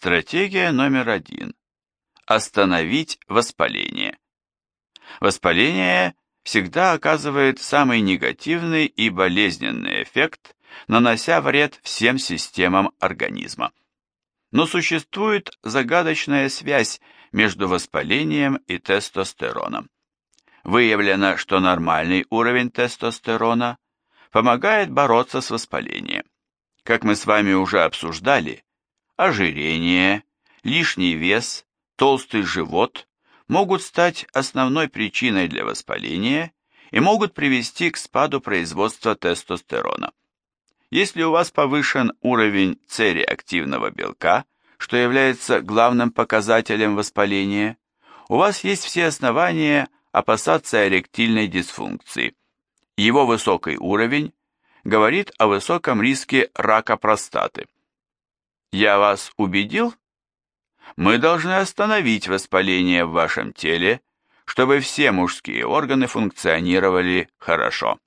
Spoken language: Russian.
Стратегия номер один. Остановить воспаление. Воспаление всегда оказывает самый негативный и болезненный эффект, нанося вред всем системам организма. Но существует загадочная связь между воспалением и тестостероном. Выявлено, что нормальный уровень тестостерона помогает бороться с воспалением. Как мы с вами уже обсуждали, ожирение, лишний вес, толстый живот могут стать основной причиной для воспаления и могут привести к спаду производства тестостерона. Если у вас повышен уровень С-реактивного белка, что является главным показателем воспаления, у вас есть все основания опасаться эректильной дисфункции. Его высокий уровень говорит о высоком риске рака простаты. Я вас убедил? Мы должны остановить воспаление в вашем теле, чтобы все мужские органы функционировали хорошо.